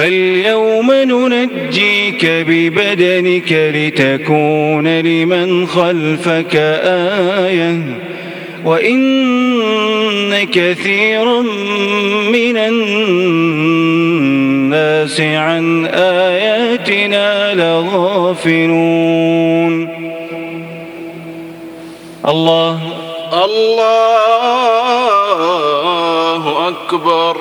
فاليوم ننجيك ببدنك لتكون لمن خلفك آية وإن كثيرا من الناس عن آياتنا لغافلون. الله الله أكبر.